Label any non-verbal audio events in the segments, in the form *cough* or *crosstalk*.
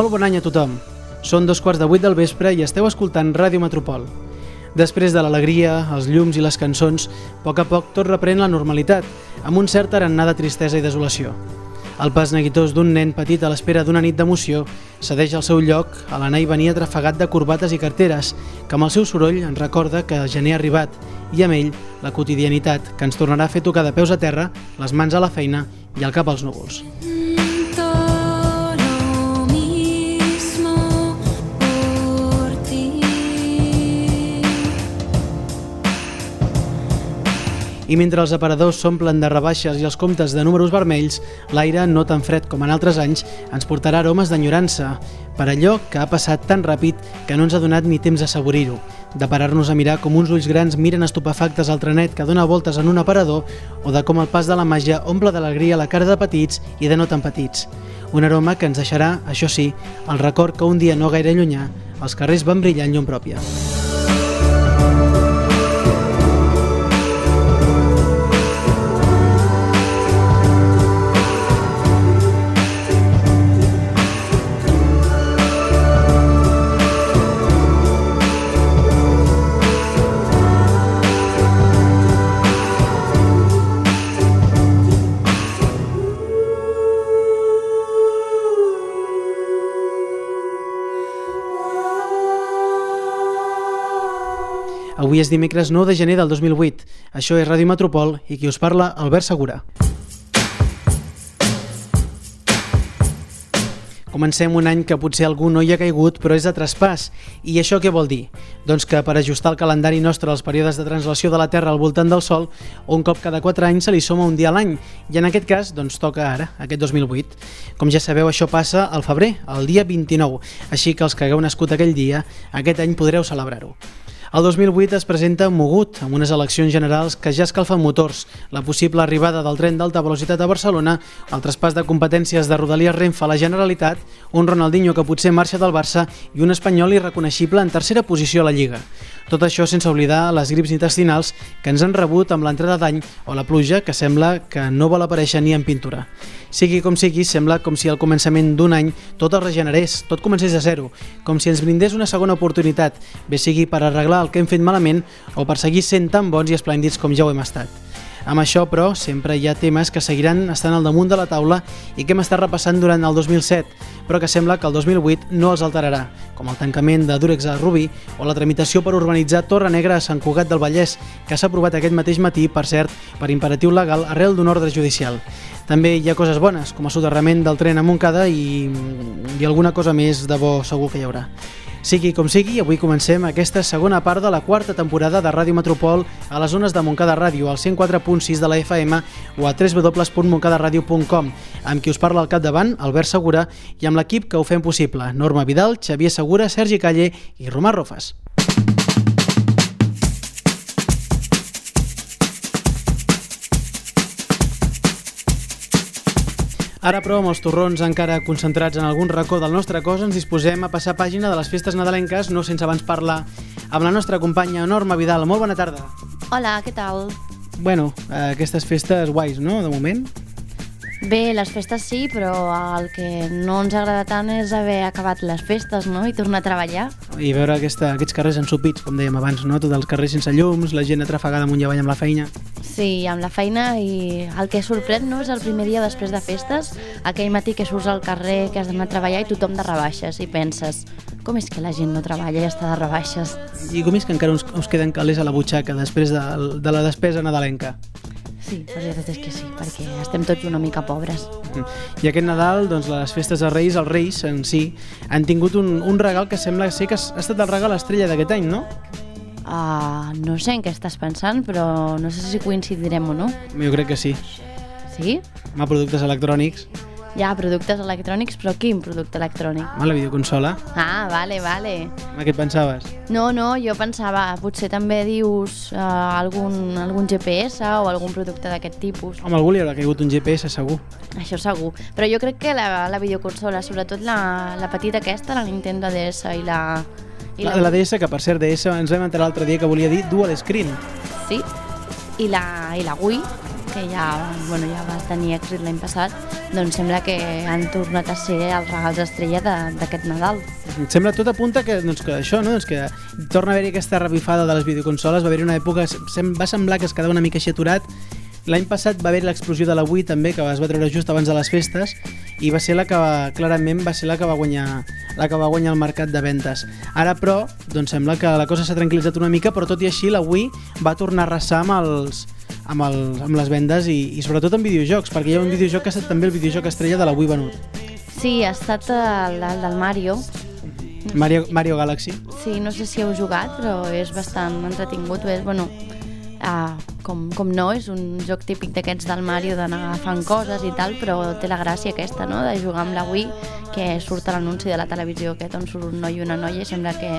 Molt bon any a tothom. Són dos quarts de vuit del vespre i esteu escoltant Ràdio Metropol. Després de l'alegria, els llums i les cançons, a poc a poc tot reprèn la normalitat, amb un cert tarannà de tristesa i desolació. El pas neguitós d'un nen petit a l'espera d'una nit d'emoció cedeix el seu lloc a l'anar i venir atrafegat de corbates i carteres, que amb el seu soroll ens recorda que el gener ha arribat i amb ell la quotidianitat que ens tornarà a fer tocar de peus a terra, les mans a la feina i el cap als núvols. Todo I mentre els aparadors s'omplen de rebaixes i els comptes de números vermells, l'aire, no tan fred com en altres anys, ens portarà aromes d'enyorança per allò que ha passat tan ràpid que no ens ha donat ni temps de assaborir-ho, de parar-nos a mirar com uns ulls grans miren estupefactes al trenet que dona voltes en un aparador o de com el pas de la màgia omple d'alegria la cara de petits i de no tan petits. Un aroma que ens deixarà, això sí, el record que un dia no gaire llunyà els carrers van brillar en llum pròpia. Avui és dimecres 9 de gener del 2008. Això és Ràdio Metropol i qui us parla, Albert Segura. Comencem un any que potser algú no hi ha caigut, però és de traspàs. I això què vol dir? Doncs que per ajustar el calendari nostre als períodes de translació de la Terra al voltant del Sol, un cop cada 4 anys se li soma un dia a l'any. I en aquest cas, doncs toca ara, aquest 2008. Com ja sabeu, això passa al febrer, el dia 29. Així que els que hagueu nascut aquell dia, aquest any podreu celebrar-ho. El 2008 es presenta mogut, amb unes eleccions generals que ja escalfen motors, la possible arribada del tren d'alta velocitat a Barcelona, el traspàs de competències de Rodalies Renfe a la Generalitat, un Ronaldinho que potser marxa del Barça i un espanyol irreconeixible en tercera posició a la Lliga. Tot això sense oblidar les grips intestinals que ens han rebut amb l'entrada d'any o la pluja que sembla que no vol aparèixer ni en pintura. Sigui com sigui, sembla com si al començament d'un any tot es regenerés, tot comencés a zero, com si ens brindés una segona oportunitat, bé sigui per arreglar el que hem fet malament o per seguir sent tan bons i esplèndids com ja ho hem estat. Amb això, però, sempre hi ha temes que seguiran estant al damunt de la taula i que hem estat repassant durant el 2007, però que sembla que el 2008 no els alterarà, com el tancament de Durex a Rubí o la tramitació per urbanitzar Torre Negra a Sant Cugat del Vallès, que s'ha aprovat aquest mateix matí, per cert, per imperatiu legal arrel d'un ordre judicial. També hi ha coses bones, com el soterrament del tren a Montcada i, i alguna cosa més de bo segur que hi haurà. Sigui com sigui, avui comencem aquesta segona part de la quarta temporada de Ràdio Metropol a les zones de Montcada Ràdio, al 104.6 de la FM o a www.montcadaradio.com, amb qui us parla al capdavant, Albert Segura, i amb l'equip que ho fem possible, Norma Vidal, Xavier Segura, Sergi Calle i Romà Rofes. Ara, però, amb els torrons encara concentrats en algun racó del nostre cos, ens disposem a passar pàgina de les festes nadalenques, no sense abans parlar amb la nostra companya Norma Vidal. Molt bona tarda. Hola, què tal? Bueno, eh, aquestes festes guais, no?, de moment. Bé, les festes sí, però el que no ens agrada tant és haver acabat les festes, no?, i tornar a treballar. I veure aquesta, aquests carrers ensupits, com dèiem abans, no? Tots els carrers sense llums, la gent atrafegada amunt i avall amb la feina. Sí, amb la feina i el que sorprèn no és el primer dia després de festes, aquell matí que surts al carrer, que has d'anar a treballar i tothom de rebaixes i penses com és que la gent no treballa i està de rebaixes? I com és que encara us, us queden calés a la butxaca després de, de la despesa nadalenca? Sí, la veritat és que sí, perquè estem tots una mica pobres. I aquest Nadal, doncs, les festes de Reis, els Reis en si, han tingut un, un regal que sembla ser que ha estat el regal estrella d'aquest any, no? Uh, no sé en què estàs pensant, però no sé si coincidirem o no. Jo crec que sí. Sí? Home, productes electrònics, Hi ha productes electrònics, però quin producte electrònic? home, la videoconsola. Ah, vale, vale. Home, què et pensaves? No, no, jo pensava, potser també dius uh, algun, algun GPS o algun producte d'aquest tipus. Home, algú li haurà caigut un GPS, segur. Això segur. Però jo crec que la, la videoconsola, sobretot la, la petita aquesta, la Nintendo DS i la... I La, la DS, que per cert, DS ens vam enterar l'altre dia que volia dir dual screen. Sí. I la, I la Wii, que ja, bueno, ja va tenir èxit l'any passat, doncs sembla que han tornat a ser els regals estrella d'aquest Nadal. Sembla tot apunta que, doncs, que això, no? doncs que torna a haver-hi aquesta revifada de les videoconsoles, va haver-hi una època, sem va semblar que es quedava una mica així aturat, L'any passat va haver l'explosió de la Wii també, que es va treure just abans de les festes, i va ser la que va, clarament va ser la que va guanyar la que va guanyar el mercat de ventes. Ara, però, doncs sembla que la cosa s'ha tranquil·litzat una mica, però tot i així la Wii va tornar a arrasar amb, els, amb, els, amb les vendes i, i sobretot en videojocs, perquè hi ha un videojoc que ha estat també el videojoc estrella de la Wii venut. Sí, ha estat el, el del Mario. Mario, Mario Galaxy. Sí, no sé si heu jugat, però és bastant entretingut. És, bueno, uh, com, com no, és un joc típic d'aquests del Mario d'anar agafant coses i tal, però té la gràcia aquesta, no?, de jugar amb la Wii, que surt a l'anunci de la televisió aquest on surt un noi i una noia i sembla que,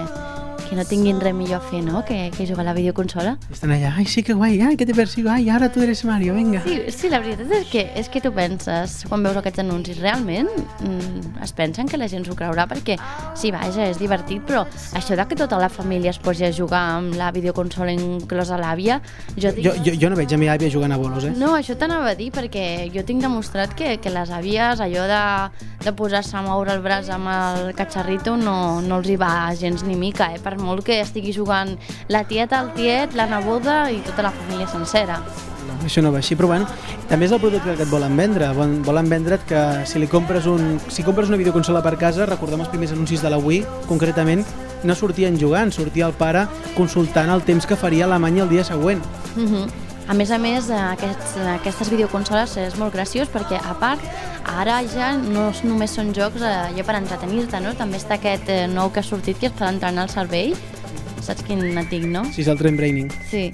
que no tinguin res millor a fer, no?, que, que jugar a la videoconsola. Estan allà, ai, sí que guai, ai, que te persigo, ai, ara tu eres Mario, venga. Sí, sí, la veritat és que, és que tu penses, quan veus aquests anuncis, realment mm, es pensen que la gent s'ho creurà? Perquè, sí, vaja, és divertit, però això de que tota la família es posi a jugar amb la videoconsola inclosa l'àvia, jo dic... Jo, jo, jo no veig a mi àvia jugant a bolos, eh? No, això t'anava a dir, perquè jo tinc demostrat que, que les àvies, allò de, de posar-se a moure el braç amb el catxarrito, no, no els hi va gens ni mica, eh? per molt que estigui jugant la tieta, el tiet, la neboda i tota la família sencera. No, això no va així, però bueno, també és el producte que et volen vendre. Vol- Volen vendre't que si li compres un, si compres una videoconsola per casa, recordem els primers anuncis de la Wii, concretament, no sortien jugant, sortia el pare consultant el temps que faria Alemanya el dia següent. Uh -huh. A més a més, eh, aquests, aquestes videoconsoles és molt graciós perquè, a part, ara ja no només són jocs eh, ja per entretenir-te, no? També està aquest eh, nou que ha sortit que és per entrenar el cervell. Saps quin et dic, no? Si és el train braining. Sí.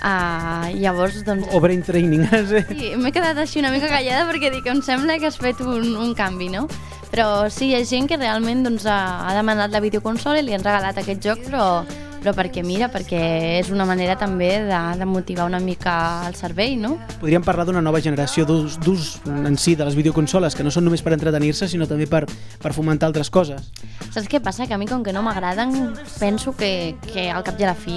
Uh, llavors, doncs... O brain training. sí. Sí, m'he quedat així una mica callada perquè dic, em sembla que has fet un, un canvi, no? Però sí, hi ha gent que realment doncs, ha, ha demanat la videoconsola i li han regalat aquest joc, però, però perquè mira, perquè és una manera també de, de motivar una mica el cervell, no? Podríem parlar d'una nova generació d'ús en si de les videoconsoles, que no són només per entretenir-se, sinó també per, per fomentar altres coses. Saps què passa? Que a mi, com que no m'agraden, penso que, que al cap i a la fi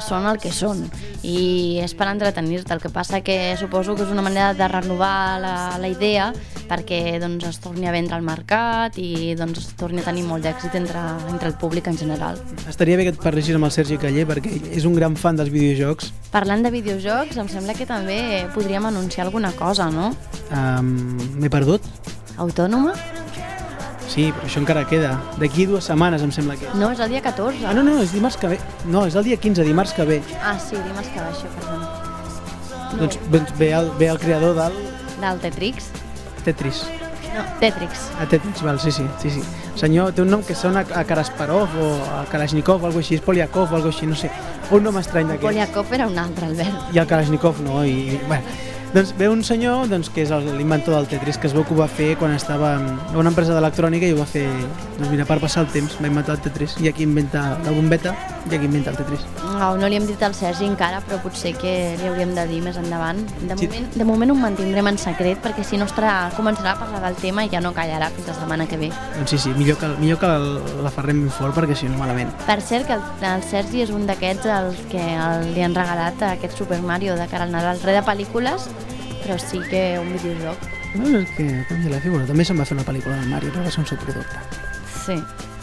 són el que són i és per entretenir-te. El que passa que suposo que és una manera de renovar la, la idea perquè doncs, es torni a vendre al mercat i doncs, es torni a tenir molt d'èxit entre, entre el públic en general. Estaria bé que et parlessis amb el Sergi Caller, perquè ell és un gran fan dels videojocs. Parlant de videojocs, em sembla que també podríem anunciar alguna cosa, no? Um, M'he perdut? Autònoma? Sí, però això encara queda. D'aquí dues setmanes, em sembla que és. No, és el dia 14. Ah, no, no, és dimarts que ve. No, és el dia 15, dimarts que ve. Ah, sí, dimarts que va això, perdona. Doncs doncs ve el, ve el creador del Del Tetrix? Tetris. No, Tetrix. A Tetris, val, sí, sí, sí, sí. Senyor, té un nom que sona a Karasparov o a Kalashnikov o alguna així, és Poliakov o alguna així, no sé. Un nom estrany d'aquests. Poliakov era un altre, Albert. I el Kalashnikov no, i, bueno, doncs ve un senyor doncs, que és el- l'inventor del Tetris, que es veu que ho va fer quan estava en una empresa d'electrònica i ho va fer, doncs mira, per passar el temps, va inventar el Tetris. I aquí inventa la bombeta i aquí inventa el Tetris. No, no li hem dit al Sergi encara, però potser que li hauríem de dir més endavant. De, Sí. moment, de moment ho mantindrem en secret, perquè si no estarà, començarà a parlar del tema i ja no callarà fins la setmana que ve. Doncs sí, sí, millor que, millor que la ferrem ben fort perquè si no malament. Per cert, que el, el Sergi és un d'aquests els que el, li han regalat aquest Super Mario de cara al Nadal, res de pel·lícules, però sí que un videojoc. No, és que, com la figura, també se'n va fer una pel·lícula del Mario, però va ser un subproducte. Sí.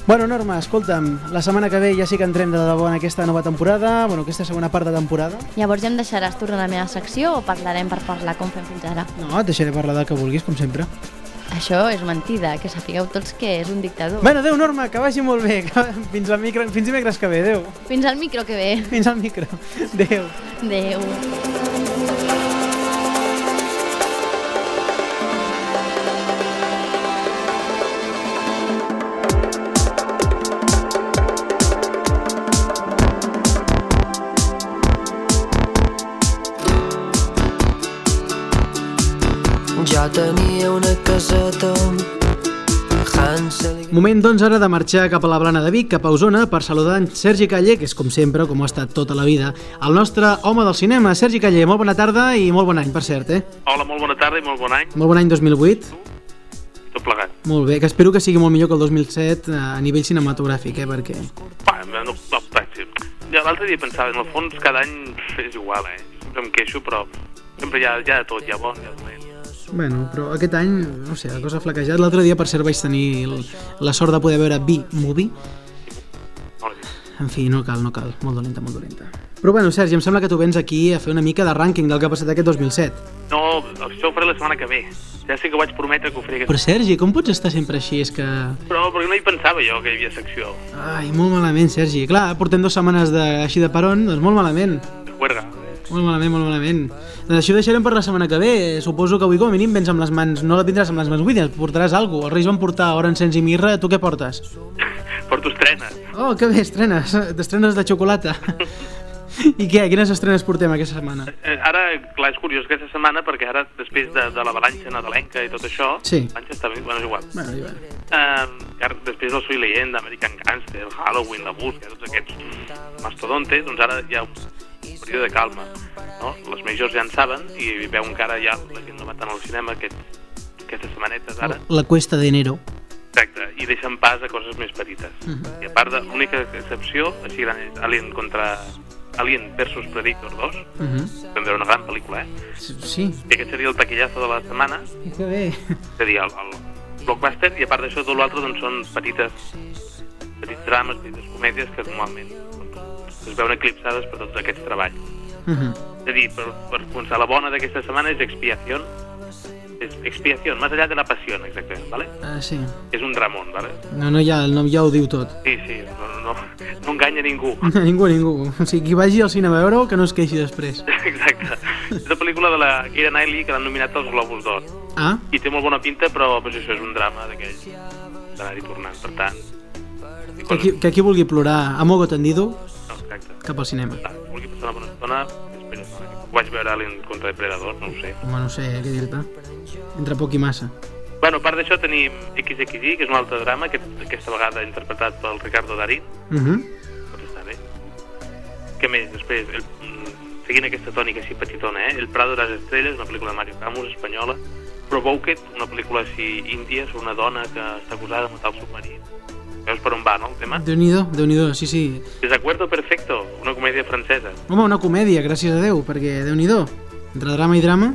Bueno, Norma, escolta'm, la setmana que ve ja sí que entrem de debò en aquesta nova temporada, bueno, aquesta segona part de temporada. Llavors ja em deixaràs tornar a la meva secció o parlarem per parlar com fem fins ara? No, et deixaré parlar del que vulguis, com sempre. Això és mentida, que sapigueu tots que és un dictador. Bueno, adeu, Norma, que vagi molt bé. *laughs* Fins, al micro... Fins dimecres que ve, adeu. Fins al micro que ve. Fins al micro. Adeu. Adéu. Jo una caseta. Moment, doncs, ara de marxar cap a la Blana de Vic, cap a Osona, per saludar en Sergi Caller, que és, com sempre, com ho ha estat tota la vida, el nostre home del cinema. Sergi Caller, molt bona tarda i molt bon any, per cert, eh? Hola, molt bona tarda i molt bon any. Molt bon any 2008. Tot plegat. Molt bé, que espero que sigui molt millor que el 2007 a nivell cinematogràfic, eh? Perquè... Va, no, no. Ja l'altre dia pensava, en el fons cada any és igual, eh? Sempre em queixo, però sempre hi ha, hi ha de tot, hi ha bon, hi ha dolent. Bueno, però aquest any, no sé, la cosa ha flaquejat. L'altre dia, per cert, vaig tenir la sort de poder veure B-Movie. En fi, no cal, no cal. Molt dolenta, molt dolenta. Però bueno, Sergi, em sembla que tu vens aquí a fer una mica de rànquing del que ha passat aquest 2007. No, això ho faré la setmana que ve. Ja sé que ho vaig prometre que ho faré aquest... Però Sergi, com pots estar sempre així? És que... Però perquè no hi pensava jo que hi havia secció. Ai, molt malament, Sergi. Clar, portem dues setmanes de, així de peron, doncs molt malament. De juerga. Molt malament, molt malament. Doncs això ho deixarem per la setmana que ve. Suposo que avui com a mínim vens amb les mans... No la tindràs amb les mans buides, portaràs alguna cosa. Els Reis van portar or, encens i mirra, tu què portes? *laughs* Porto estrenes. Oh, que bé, estrenes. T'estrenes de xocolata. *laughs* I què? Quines estrenes portem aquesta setmana? Eh, ara, clar, és curiós aquesta setmana perquè ara, després de, de l'avalanxa nadalenca i tot això... Sí. L'avalanxa està bé, bueno, és igual. Bueno, i bueno. Eh, ara, després del Soy Leyenda, American Gangster, Halloween, La Busca, tots aquests mastodontes, doncs ara hi ha un període de calma. No? Les majors ja en saben i veuen que ara ja la gent no va tant al cinema aquest, aquestes setmanetes ara. La cuesta d'enero. Exacte, i deixen pas a coses més petites. Mhm. I a part de l'única excepció, així gran és Alien contra... Alien versus Predator 2, Uh -huh. vam veure una gran pel·lícula, eh? Sí. I aquest seria el taquillazo de la setmana, Que bé. és a dir, el, el blockbuster, i a part d'això tot l'altre doncs, són petites, petits drames, petites comèdies que normalment es veuen eclipsades per tots aquests treballs. Uh -huh. És a dir, per, per començar, la bona d'aquesta setmana és Expiación, és Expiación, més allà de la passió, exactament, ¿vale? Uh, sí. És un dramón, ¿vale? No, no, ja, el nom ja ho diu tot. Sí, sí, no, no, no enganya ningú. *laughs* ningú, ningú. O sigui, qui vagi al cinema a veure-ho, que no es queixi després. *laughs* Exacte. És una pel·lícula de la Keira Knightley que l'han nominat als Globus d'Or. Ah? I té molt bona pinta, però pues, això és un drama d'aquell d'anar-hi tornant, per tant... Que qui, que qui vulgui plorar a mogo tendido, No. Cap al cinema. Si vulgui passar una bona estona, espera, vaig veure Alien contra Depredador, no ho sé. Home, no sé què dir-te. Entre poc i massa. Bueno, a part d'això tenim XXI, que és un altre drama, que aquesta vegada interpretat pel Ricardo Darín, Uh -huh. pot estar bé. Què més? Després, el, mm, seguint aquesta tònica així petitona, eh? El Prado de les Estrelles, una pel·lícula de Mario Camus, espanyola. Provoked, una pel·lícula així índia, sobre una dona que està acusada de matar el submarí. Veus per on va, no, el tema? Déu-n'hi-do, déu nhi sí, sí. Desacuerdo perfecto, una comèdia francesa. Home, una comèdia, gràcies a Déu, perquè déu-n'hi-do. Entre drama i drama,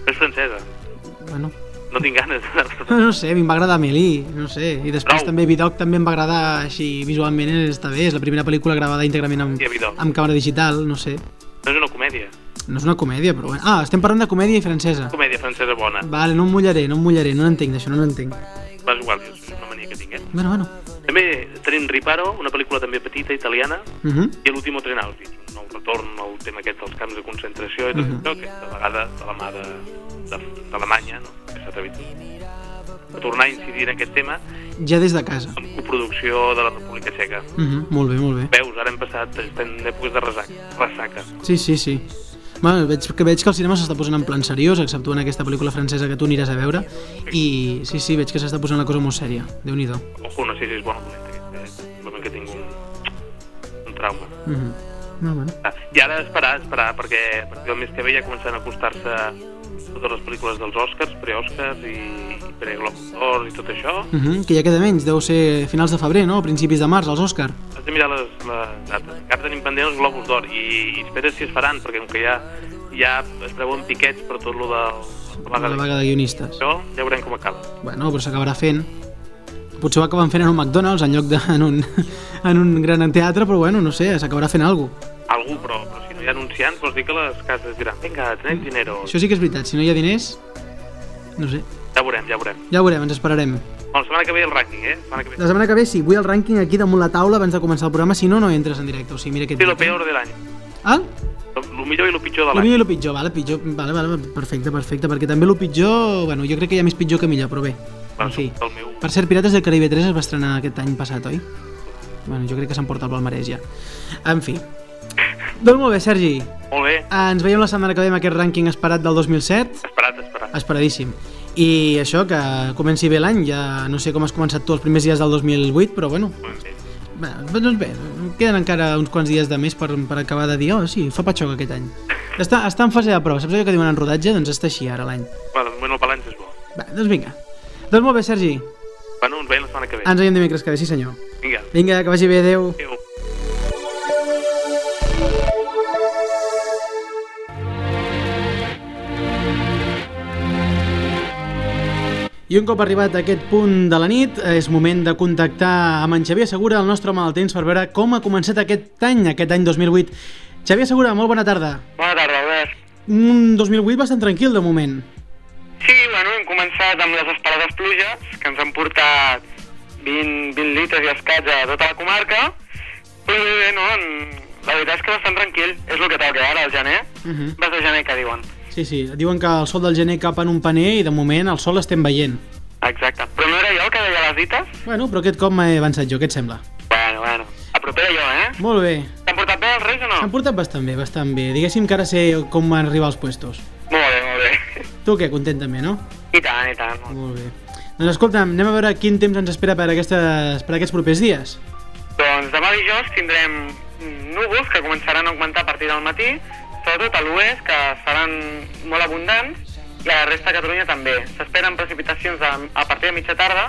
No és francesa, bueno... no tinc ganes de... *laughs* No sé, a mi em va agradar Amélie, no sé. I després Prou. també Vidoc també em va agradar així visualment, està bé. És la primera pel·lícula gravada íntegrament amb, Sí, amb càmera digital, no sé. No és una comèdia, No és una comèdia, però bueno. Ah, estem parlant de comèdia i francesa. comèdia francesa bona. Vale, no em mullaré, no em mullaré, no n'entenc d'això, no n'entenc. Va, igual, és una mania que tinc, eh? Bueno, bueno. També tenim Riparo, una pel·lícula també petita, italiana, Uh -huh. i l'último tren un nou retorn al tema aquest dels camps de concentració i tot Mhm. això, aquesta vegada de la mà de, de, d'Alemanya, no? que s'ha atrevit a tornar a incidir en aquest tema Ja des de casa. amb coproducció de la República Txeca. Uh -huh. Molt bé, molt bé. Veus, ara hem passat, estem en èpoques de resaca. resaca. Sí, sí, sí. Bueno, veig que veig que el cinema s'està posant en plan seriós, exceptuant aquesta pel·lícula francesa que tu aniràs a veure, i sí, sí, veig que s'està posant la cosa molt sèria. déu nhi Ojo, no sé si és bona aquesta, eh? Simplement que tinc un, un trauma. Uh -huh. No, bueno. Ah, I ara esperar, esperar, perquè, perquè el mes que ve ja començaran a acostar-se totes les pel·lícules dels Oscars, pre-Oscars i, i pre-Globus d'Or i tot això. Uh -huh. Que ja queda menys, deu ser finals de febrer, no? Principis de març, els Òscar. Has de mirar les, les dates. Encara tenim pendent els Globus d'Or i, i espera si es faran, perquè com que ja, ja es preuen piquets per tot lo de la vaga La de vaga de guionistes. això, ja veurem com acaba. Bueno, però s'acabarà fent. Potser ho acaben fent en un McDonald's en lloc de en un, en un gran teatre, però bueno, no sé, s'acabarà fent alguna cosa. Algú, però, però si no hi ha anunciants, vols dir que les cases diran vinga, tenim dinero. Això sí que és veritat, si no hi ha diners, no sé. Ja veurem, ja veurem. Ja veurem, ens esperarem. Bueno, la setmana que ve el rànquing, eh? La setmana que ve. La setmana que ve sí, vull el rànquing aquí damunt la taula abans de començar el programa, si no, no entres en directe. O sigui, mira què et Sí, lo peor de l'any. Ah? Lo, lo millor i lo pitjor de El l'any. millor i el pitjor, vale, pitjor, vale, vale, perfecte, perfecte, perquè també el pitjor, bueno, jo crec que hi ha més pitjor que millor, però bé, en fi. El meu... Per cert, Pirates del Caribe 3 es va estrenar aquest any passat, oi? Bueno, jo crec que s'emporta el palmarès ja. En fi. Doncs molt bé, Sergi. Molt bé, Ens veiem la setmana que ve amb aquest rànquing esperat del 2007. esperat, esperat. Esperadíssim. I això, que comenci bé l'any. Ja no sé com has començat tu els primers dies del 2008, però bueno, bé. Doncs bé, queden encara uns quants dies de més per, per acabar de dir, oh, sí, fa patxoc aquest any. Està, està en fase de prova, saps allò que diuen en rodatge? Doncs està així ara l'any. Bueno, bueno, el balanç és bo. Bé, doncs vinga. Doncs molt bé, Sergi. Bueno, ens veiem la setmana que ve. Ens veiem dimecres que ve, sí senyor. Vinga. Vinga, que vagi bé, adeu. Adeu. I un cop arribat a aquest punt de la nit, és moment de contactar amb en Xavier Segura, el nostre home del temps, per veure com ha començat aquest any, aquest any 2008. Xavier Segura, molt bona tarda. Bona tarda, Albert. Un 2008 bastant tranquil, de moment. Sí, bueno, hem començat amb les esperades pluges, que ens han portat 20, 20 litres i escaig a tota la comarca, però bé, bé, no? En- La veritat és que bastant tranquil. És el que toca ara, el gener. Uh -huh. Vas de gener, que diuen. Sí, sí, diuen que el sol del gener cap en un paner i de moment el sol l'estem veient. Exacte. Però no era jo el que deia les dites? Bueno, però aquest cop m'he avançat jo, què et sembla? Bueno, bueno. A propera jo, eh? Molt bé. T'han portat bé els reis o no? S'han portat bastant bé, bastant bé. Diguéssim que ara sé com van arribar als puestos. Molt bé, molt bé. Tu què, content també, no? I tant, i tant. Molt bé. Doncs escolta'm, anem a veure quin temps ens espera per, aquestes, per aquests propers dies. Doncs demà dijous tindrem núvols que començaran a augmentar a partir del matí, sobretot a l'oest, que seran molt abundants, i a la resta de Catalunya també. S'esperen precipitacions a, a partir de mitja tarda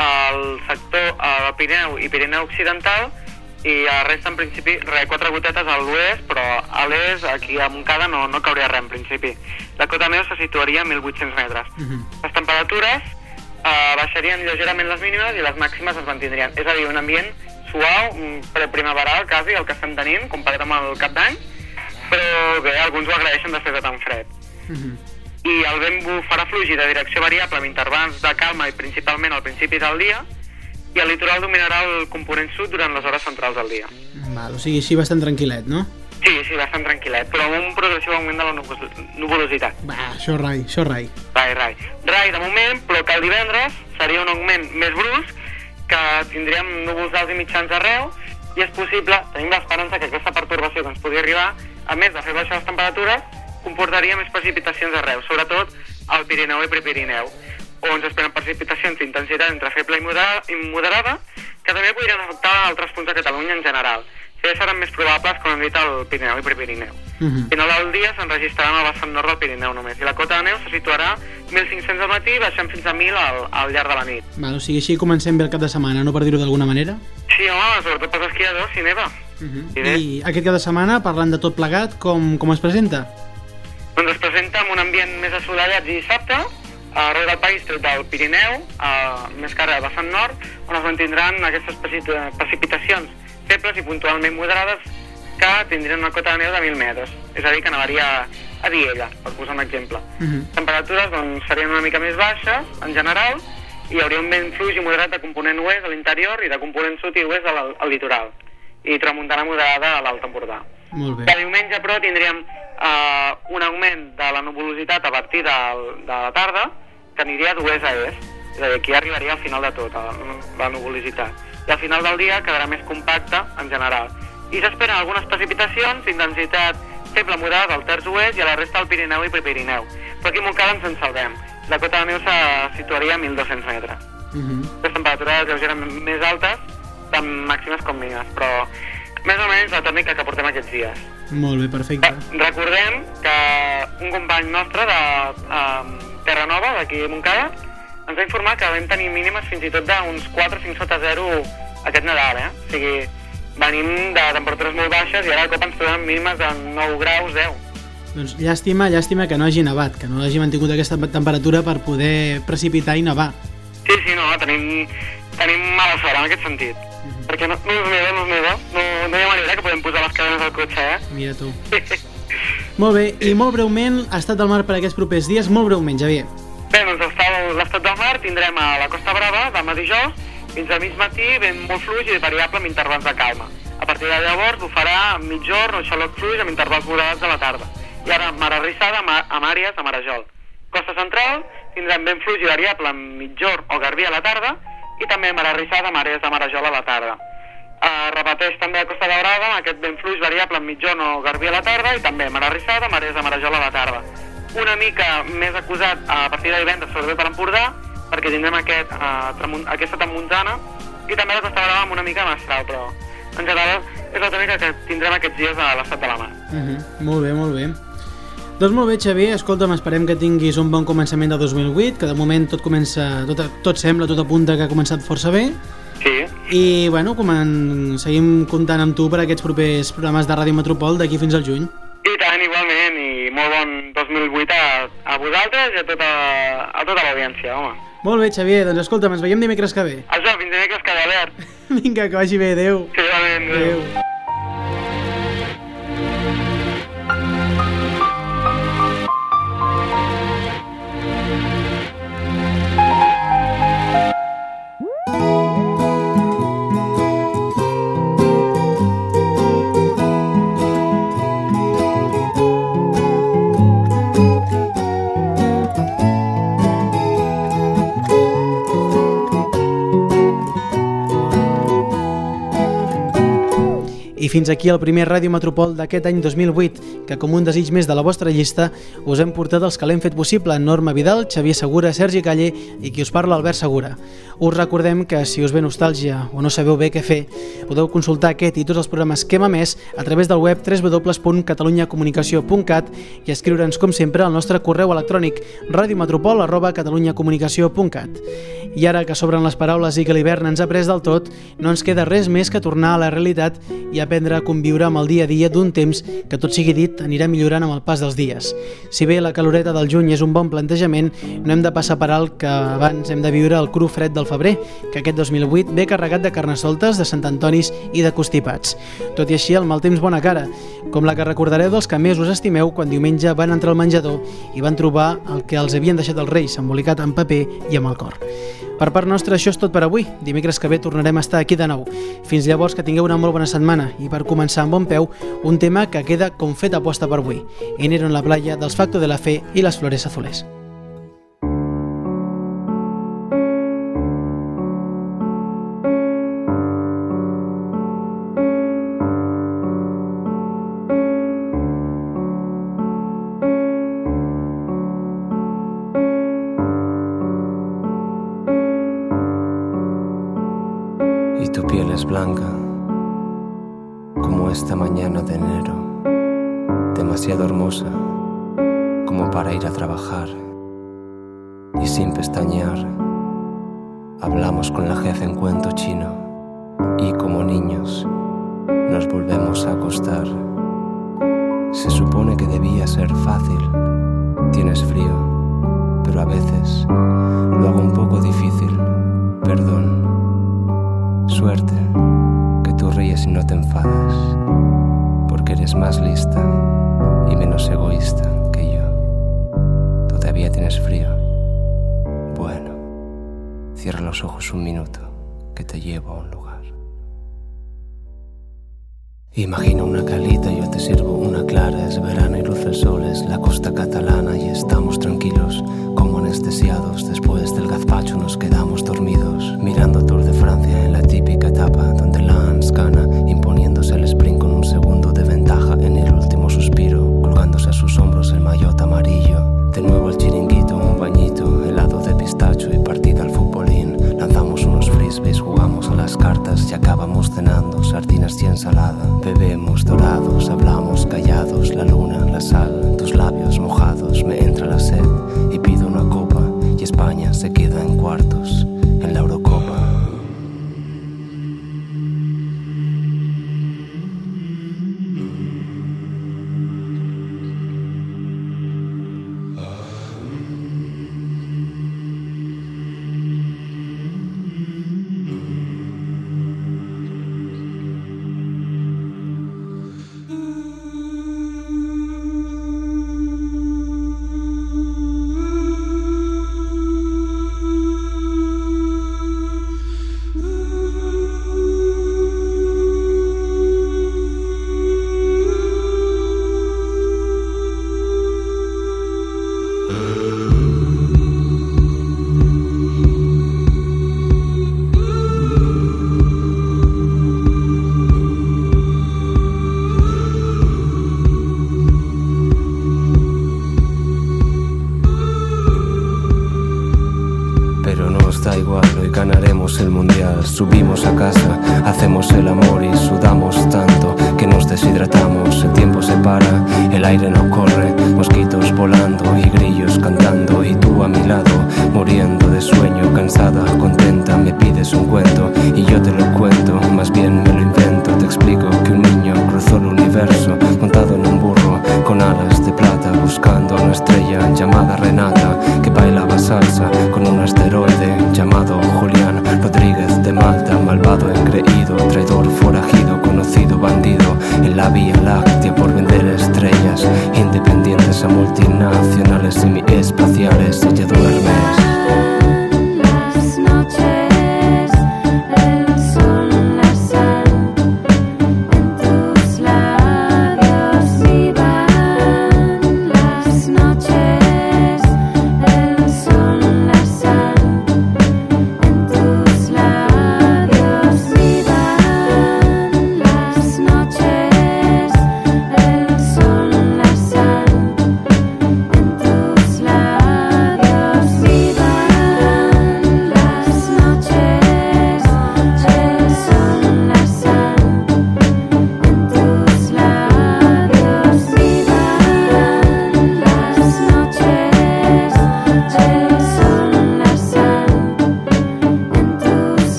al sector del Pirineu i Pirineu Occidental, i a la resta, en principi, re, quatre gotetes a l'oest, però a l'est, aquí a Montcada, no, no cauria res, en principi. La cota neu se situaria a 1.800 metres. Uh -huh. Les temperatures eh, baixarien lleugerament les mínimes i les màximes es mantindrien. És a dir, un ambient suau, mm, preprimaveral quasi, el que estem tenint, comparat amb el cap d'any, però bé, alguns ho agraeixen de fer tan fred. Uh -huh. I el vent bufarà fluix i de direcció variable amb intervals de calma i principalment al principi del dia, i el litoral dominarà el component sud durant les hores centrals del dia. Val, o sigui, així bastant tranquil·let, no? Sí, sí, bastant tranquil·let, però amb un progressiu augment de la nuvolositat. Va, això rai, això rai. Rai, rai. Rai de moment, però que el divendres seria un augment més brusc, que tindríem núvols alts i mitjans arreu, i és possible, tenim l'esperança que aquesta pertorbació que ens podria arribar, a més de fer baixar les temperatures, comportaria més precipitacions arreu, sobretot al Pirineu i Prepirineu, on ens esperen precipitacions d'intensitat entre feble i moderada, i que també podrien afectar altres punts de Catalunya en general. Ja seran més probables, com hem dit, al Pirineu i Prepirineu. Uh -huh. Al final del dia s'enregistraran al vessant nord del Pirineu només, i la cota de neu se situarà 1.500 al matí, baixant fins a 1.000 al, al llarg de la nit. Val, o sigui, així comencem bé el cap de setmana, no per dir-ho d'alguna manera? Sí, home, sobretot pels esquiadors, si neva. Uh -huh. I bé. I aquest cap de setmana, parlant de tot plegat, com, com es presenta? Doncs es presenta amb un ambient més assolellat i dissabte, arreu del país, tret del Pirineu, a, més cara al vessant nord, on es mantindran aquestes preci- precipitacions febles i puntualment moderades que tindrien una cota de neu de 1.000 metres. És a dir, que nevaria a Diella, per posar un exemple. Uh -huh. temperatures doncs, serien una mica més baixes, en general, i hi hauria un vent fluix i moderat de component oest a l'interior i de component sud i oest al, al litoral. I tramuntana moderada a l'Alt Empordà. Molt bé. Que diumenge, però, tindríem eh, un augment de la nuvolositat a partir del, de la tarda que aniria d'oest a est. És a dir, aquí arribaria al final de tot, la, la nuvolositat. I al final del dia quedarà més compacte en general. I s'esperen algunes precipitacions d'intensitat feble moderada al terç oest i a la resta del Pirineu i Prepirineu. Però aquí a Montcada ens en salvem. La cota de neu se situaria a 1.200 metres. Uh -huh. Les temperatures lleugerament més altes, tant màximes com mínimes, però més o menys la tècnica que portem aquests dies. Molt bé, perfecte. Re- Recordem que un company nostre de um, Terra Nova, d'aquí a Montcada, ens va informar que vam tenir mínimes fins i tot d'uns 4 o 5 sota 0 aquest Nadal, eh? O sigui, venim de temperatures molt baixes i ara de cop ens trobem mínimes de 9 graus, 10. Doncs llàstima, llàstima que no hagi nevat, que no hagi mantingut aquesta temperatura per poder precipitar i nevar. Sí, sí, no, tenim, tenim mala sort en aquest sentit. Perquè no, no és meva, no és meva. No, no hi ha manera que podem posar les cadenes al cotxe, eh? Mira tu. *laughs* Molt bé, i molt breument, ha estat del mar per aquests propers dies, molt breument, Javier. Bé, doncs l'estat del mar tindrem a la Costa Brava demà dijous fins a mig matí vent molt fluix i variable amb intervals de calma. A partir de llavors ho farà a mitjorn o xaloc fluix amb intervals moderats a la tarda. I ara mar arrissada amb, amb àrees de marejol. Costa central tindrem vent fluix i variable amb mitjorn o garbí a la tarda i també mar arrissada amb àrees de marejol a la tarda. Uh, repeteix també a Costa Daurada amb aquest vent fluix variable amb mitjorn o garbí a la tarda i també mar arrissada amb àrees de marejol a la tarda. Una mica més acusat a partir de divendres, sobretot per Empordà, perquè tindrem aquest, uh, tramunt, aquesta tramuntana i també la Costa Brava amb una mica mestral, però en general és la tònica que tindrem aquests dies a l'estat de la mar. Uh -huh. Molt bé, molt bé. Doncs molt bé, Xavier, escolta'm, esperem que tinguis un bon començament de 2008, que de moment tot comença, tot, tot sembla, tot apunta que ha començat força bé, Sí, i bueno, com en, seguim comptant amb tu per aquests propers programes de Ràdio Metropol d'aquí fins al juny. i tant, igualment, i molt bon 2008 a, a vosaltres i a tota, a tota l'audiència, home. Molt bé, Xavier, doncs escolta'm, ens veiem dimecres que ve. Això, fins dimecres que ve, Albert. *laughs* Vinga, que vagi bé, adeu. Sí, igualment, adéu. Adeu. I fins aquí el primer Ràdio Metropol d'aquest any 2008, que com un desig més de la vostra llista us hem portat els que l'hem fet possible, Norma Vidal, Xavier Segura, Sergi Calle i qui us parla, Albert Segura. Us recordem que si us ve nostàlgia o no sabeu bé què fer, podeu consultar aquest i tots els programes que hem emès a través del web www.catalunyacomunicació.cat i escriure'ns, com sempre, al nostre correu electrònic radiometropol arroba catalunyacomunicació.cat. I ara que s'obren les paraules i que l'hivern ens ha pres del tot, no ens queda res més que tornar a la realitat i aprendre a conviure amb el dia a dia d'un temps que, tot sigui dit, anirà millorant amb el pas dels dies. Si bé la caloreta del juny és un bon plantejament, no hem de passar per alt que abans hem de viure el cru fred del febrer, que aquest 2008 ve carregat de carnessoltes, de Sant Antonis i de constipats. Tot i així, el mal temps bona cara, com la que recordareu dels que més us estimeu quan diumenge van entrar al menjador i van trobar el que els havien deixat els reis, embolicat en paper i amb el cor. Per part nostra, això és tot per avui. Dimecres que ve tornarem a estar aquí de nou. Fins llavors, que tingueu una molt bona setmana i per començar amb bon peu, un tema que queda com fet aposta per avui. Enero en la playa dels Facto de la Fe i les Flores Azules. Blanca como esta mañana de enero, demasiado hermosa como para ir a trabajar y sin pestañear hablamos con la jefa en cuento chino y como niños nos volvemos a acostar. Se supone que debía ser fácil, tienes frío, pero a veces lo hago un poco difícil, perdón. Suerte que tú ríes y no te enfadas, porque eres más lista y menos egoísta que yo. ¿Todavía tienes frío? Bueno, cierra los ojos un minuto, que te llevo a un lugar. Imagina una calita, yo te sirvo una clara, es verano y luce el sol, es la costa catalana y estamos tranquilos, como anestesiados. Después del gazpacho nos quedamos dormidos, mirando Tour de Francia en la típica etapa donde Lance gana, imponiéndose el sprint con un segundo de ventaja en el último suspiro, colgándose a sus hombros el maillot amarillo. De nuevo el chiringuito, un bañito, helado de pistacho y partida al futbolín. Lanzamos unos frisbees, jugamos a las cartas y acabamos cenando sardinas y ensalada. Bebemos dorados, hablamos callados, la luna, la sal, tus labios mojados. Me entra la sed y pido una copa y España se queda en cuartos el mundial. Subimos a casa, hacemos el amor y sudamos tanto que nos deshidratamos. El tiempo se para, el aire no corre, mosquitos volando y grillos cantando. Y tú a mi lado, muriendo de sueño, cansada, contenta, me pides un cuento y yo te lo cuento. Más bien me lo universo montado en un burro con alas buscando a una estrella llamada Renata que bailaba salsa con un asteroide llamado Julián Rodríguez de Malta, malvado, engreído, traidor, forajido, conocido, bandido en la Vía Láctea por vender estrellas independientes a multinacionales semi-espaciales. Ella duerme.